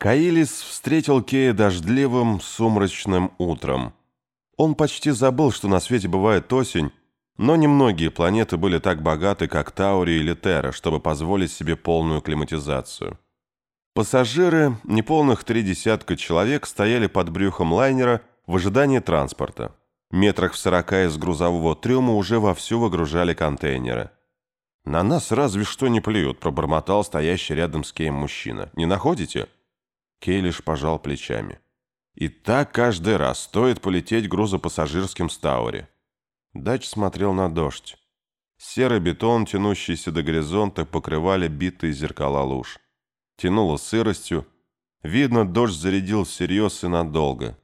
Каилис встретил Кея дождливым, сумрачным утром. Он почти забыл, что на свете бывает осень, но немногие планеты были так богаты, как Таури или Терра, чтобы позволить себе полную климатизацию. Пассажиры, неполных три десятка человек, стояли под брюхом лайнера в ожидании транспорта. Метрах в сорока из грузового трюма уже вовсю выгружали контейнеры. «На нас разве что не плюют», – пробормотал стоящий рядом с Кеем мужчина. «Не находите?» Кей лишь пожал плечами. «И так каждый раз стоит полететь грузопассажирским Стауре. Дач смотрел на дождь. Серый бетон, тянущийся до горизонта, покрывали битые зеркала луж. Тянуло сыростью. Видно, дождь зарядил всерьез и надолго.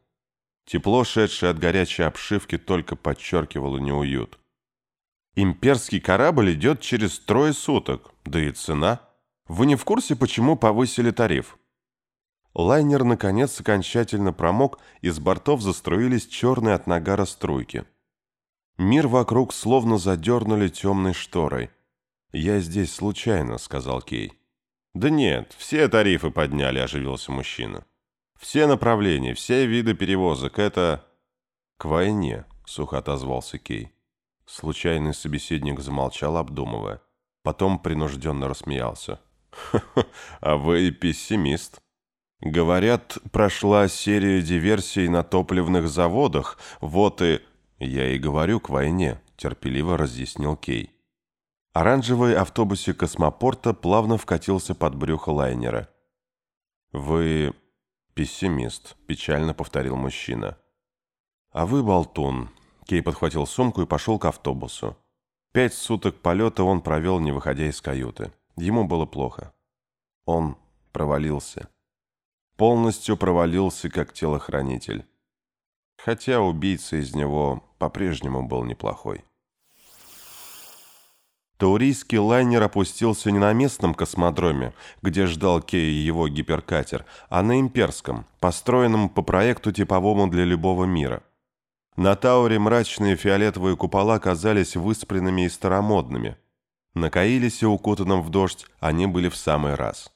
Тепло, шедшее от горячей обшивки, только подчеркивало неуют. Имперский корабль идет через трое суток, да и цена. Вы не в курсе, почему повысили тариф? Лайнер, наконец, окончательно промок, и с бортов заструились черные от нагара струйки. Мир вокруг словно задернули темной шторой. «Я здесь случайно», — сказал Кей. «Да нет, все тарифы подняли», — оживился мужчина. «Все направления, все виды перевозок — это...» «К войне», — сухо отозвался Кей. Случайный собеседник замолчал, обдумывая. Потом принужденно рассмеялся. «Ха-ха, а вы пессимист». «Говорят, прошла серия диверсий на топливных заводах, вот и...» «Я и говорю к войне», – терпеливо разъяснил Кей. Оранжевый автобусик космопорта плавно вкатился под брюхо лайнера. «Вы пессимист», – печально повторил мужчина. «А вы болтун». Кей подхватил сумку и пошел к автобусу. Пять суток полета он провел, не выходя из каюты. Ему было плохо. Он провалился. Полностью провалился, как телохранитель хотя убийца из него по-прежнему был неплохой. Таурийский лайнер опустился не на местном космодроме, где ждал Кей его гиперкатер, а на имперском, построенном по проекту типовому для любого мира. На Тауре мрачные фиолетовые купола казались выспренными и старомодными. На Каилисе, укутанном в дождь, они были в самый раз.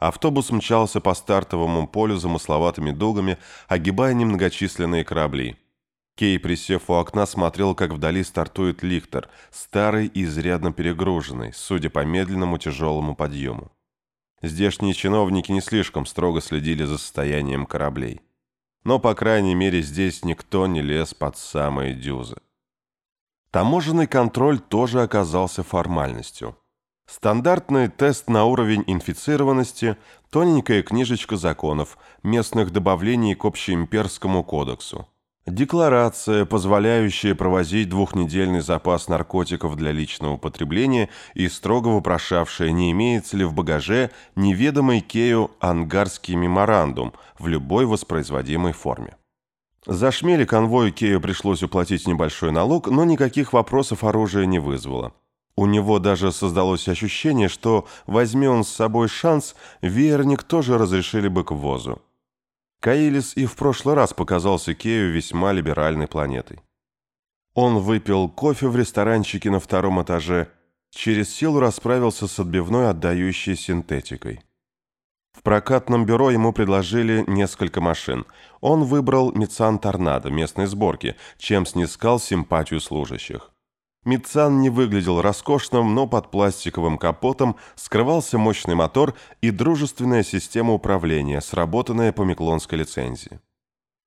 Автобус мчался по стартовому полю замысловатыми дугами, огибая немногочисленные корабли. Кей, присев у окна, смотрел, как вдали стартует лихтер, старый и изрядно перегруженный, судя по медленному тяжелому подъему. Здешние чиновники не слишком строго следили за состоянием кораблей. Но, по крайней мере, здесь никто не лез под самые дюзы. Таможенный контроль тоже оказался формальностью. Стандартный тест на уровень инфицированности, тоненькая книжечка законов, местных добавлений к общеимперскому кодексу. Декларация, позволяющая провозить двухнедельный запас наркотиков для личного потребления и строго вопрошавшая, не имеется ли в багаже неведомый Кею ангарский меморандум в любой воспроизводимой форме. За шмели конвою Кею пришлось уплатить небольшой налог, но никаких вопросов оружия не вызвало. У него даже создалось ощущение, что, возьми он с собой шанс, веерник тоже разрешили бы к ввозу. Каилис и в прошлый раз показался Кею весьма либеральной планетой. Он выпил кофе в ресторанчике на втором этаже, через силу расправился с отбивной, отдающей синтетикой. В прокатном бюро ему предложили несколько машин. Он выбрал Митсан Торнадо местной сборки, чем снискал симпатию служащих. Митсан не выглядел роскошным, но под пластиковым капотом скрывался мощный мотор и дружественная система управления, сработанная по Миклонской лицензии.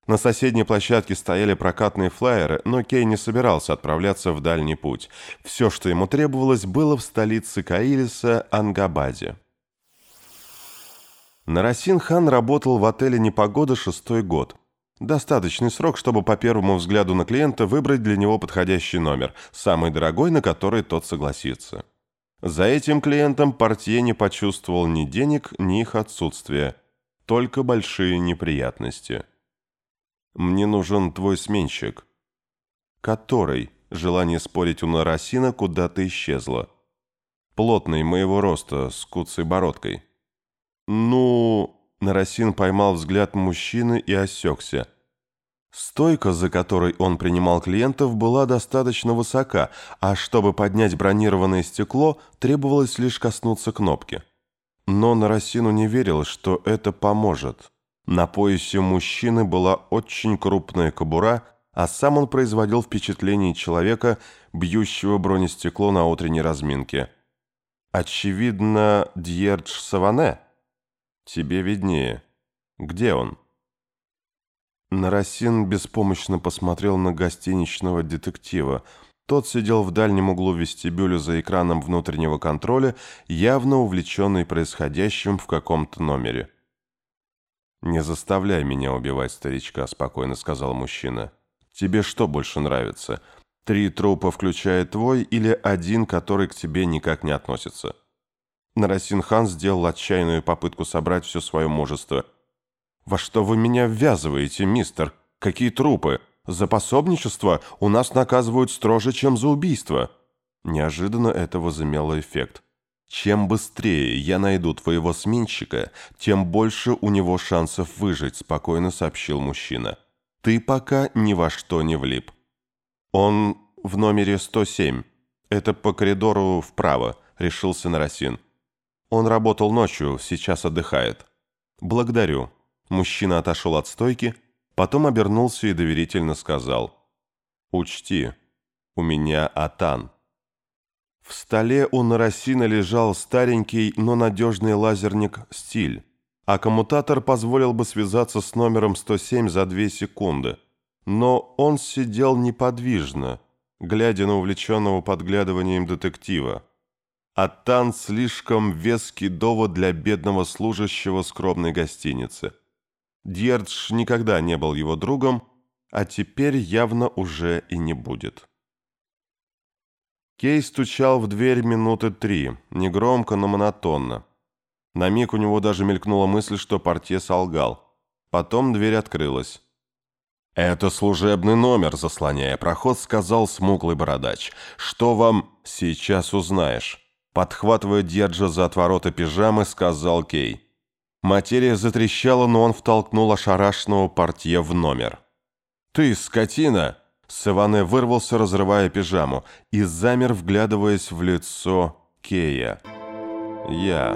На соседней площадке стояли прокатные флайеры, но Кей не собирался отправляться в дальний путь. Все, что ему требовалось, было в столице Каилиса Ангабаде. Нарасин хан работал в отеле «Непогода» шестой год – Достаточный срок, чтобы по первому взгляду на клиента выбрать для него подходящий номер, самый дорогой, на который тот согласится. За этим клиентом портье не почувствовал ни денег, ни их отсутствия, только большие неприятности. «Мне нужен твой сменщик». «Который?» Желание спорить у Нарасина куда-то исчезло. «Плотный, моего роста, с куцей бородкой». «Ну...» Нарасин поймал взгляд мужчины и осекся. Стойка, за которой он принимал клиентов, была достаточно высока, а чтобы поднять бронированное стекло, требовалось лишь коснуться кнопки. Но Нарасину не верил, что это поможет. На поясе мужчины была очень крупная кобура, а сам он производил впечатление человека, бьющего бронестекло на утренней разминке. «Очевидно, Дьердж Саване?» «Тебе виднее. Где он?» Нарасин беспомощно посмотрел на гостиничного детектива. Тот сидел в дальнем углу вестибюля за экраном внутреннего контроля, явно увлеченный происходящим в каком-то номере. «Не заставляй меня убивать старичка», — спокойно сказал мужчина. «Тебе что больше нравится? Три трупа, включая твой, или один, который к тебе никак не относится?» Нарасин хан сделал отчаянную попытку собрать все свое мужество. «Во что вы меня ввязываете, мистер? Какие трупы? За пособничество у нас наказывают строже, чем за убийство». Неожиданно это возымело эффект. «Чем быстрее я найду твоего сменщика, тем больше у него шансов выжить», спокойно сообщил мужчина. «Ты пока ни во что не влип». «Он в номере 107. Это по коридору вправо», — решился Нарасин. «Он работал ночью, сейчас отдыхает». «Благодарю», Мужчина отошел от стойки, потом обернулся и доверительно сказал. «Учти, у меня Атан». В столе у Нарасина лежал старенький, но надежный лазерник «Стиль», а коммутатор позволил бы связаться с номером 107 за 2 секунды. Но он сидел неподвижно, глядя на увлеченного подглядыванием детектива. Атан слишком веский довод для бедного служащего скромной гостиницы – Дьердж никогда не был его другом, а теперь явно уже и не будет. Кей стучал в дверь минуты три, негромко, но монотонно. На миг у него даже мелькнула мысль, что портье солгал. Потом дверь открылась. «Это служебный номер», — заслоняя проход, сказал смуглый бородач. «Что вам сейчас узнаешь?» Подхватывая Дьерджа за отворота пижамы, сказал Кей. Материя затрещала, но он втолкнул ошарашенного портье в номер. «Ты, скотина!» Саване вырвался, разрывая пижаму, и замер, вглядываясь в лицо Кея. «Я...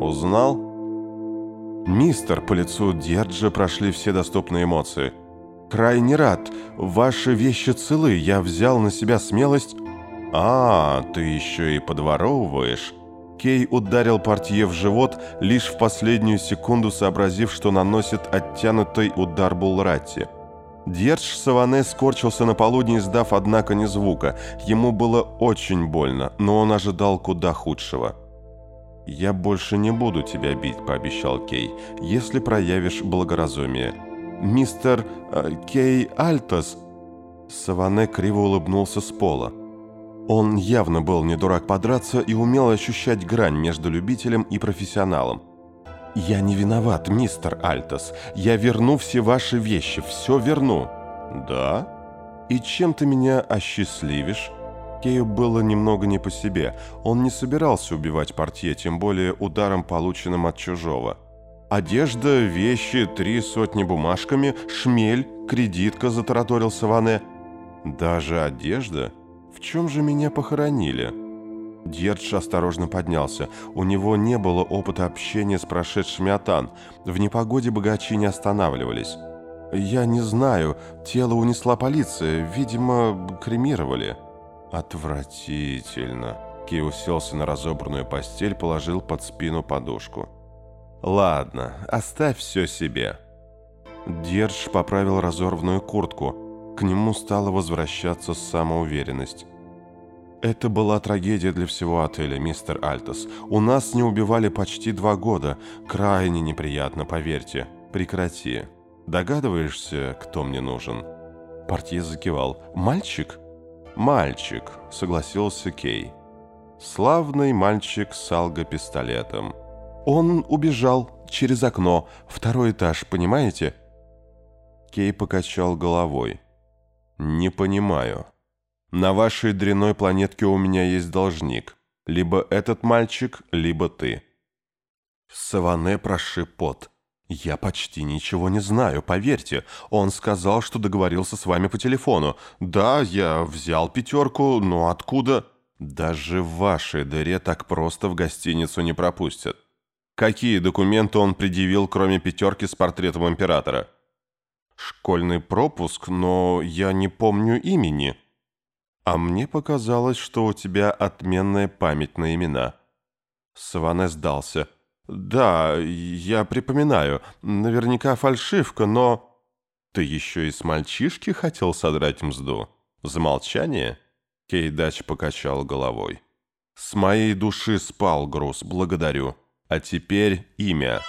узнал?» «Мистер, по лицу Дерджа прошли все доступные эмоции. Крайне рад. Ваши вещи целы. Я взял на себя смелость...» «А, ты еще и подворовываешь?» Кей ударил портье в живот, лишь в последнюю секунду сообразив, что наносит оттянутый удар Булратти. Дьердж Саване скорчился на полу, не издав, однако, ни звука. Ему было очень больно, но он ожидал куда худшего. «Я больше не буду тебя бить», — пообещал Кей, — «если проявишь благоразумие». «Мистер э, Кей Альтос...» Саване криво улыбнулся с пола. Он явно был не дурак подраться и умел ощущать грань между любителем и профессионалом. «Я не виноват, мистер Альтос. Я верну все ваши вещи, все верну». «Да? И чем ты меня осчастливишь?» Кею было немного не по себе. Он не собирался убивать портье, тем более ударом, полученным от чужого. «Одежда, вещи, три сотни бумажками, шмель, кредитка», — затараторил Саване. «Даже одежда?» В чем же меня похоронили? Дьердж осторожно поднялся. У него не было опыта общения с прошедшими Атан. В непогоде богачи не останавливались. «Я не знаю. Тело унесла полиция. Видимо, кремировали». «Отвратительно». Кей уселся на разобранную постель, положил под спину подушку. «Ладно, оставь все себе». Держ поправил разорванную куртку. К нему стала возвращаться самоуверенность. Это была трагедия для всего отеля, мистер Альтос. У нас не убивали почти два года. Крайне неприятно, поверьте. Прекрати. Догадываешься, кто мне нужен?» Портье закивал. «Мальчик?» «Мальчик», — согласился Кей. «Славный мальчик с алго-пистолетом. Он убежал через окно, второй этаж, понимаете?» Кей покачал головой. «Не понимаю. На вашей дряной планетке у меня есть должник. Либо этот мальчик, либо ты». Саване прошиб пот. «Я почти ничего не знаю, поверьте. Он сказал, что договорился с вами по телефону. Да, я взял пятерку, но откуда...» «Даже в вашей дыре так просто в гостиницу не пропустят. Какие документы он предъявил, кроме пятерки с портретом императора? Школьный пропуск, но я не помню имени. А мне показалось, что у тебя отменная память на имена. Саване сдался. Да, я припоминаю. Наверняка фальшивка, но... Ты еще и с мальчишки хотел содрать мзду? За молчание? Кейдач покачал головой. С моей души спал груз, благодарю. А теперь имя.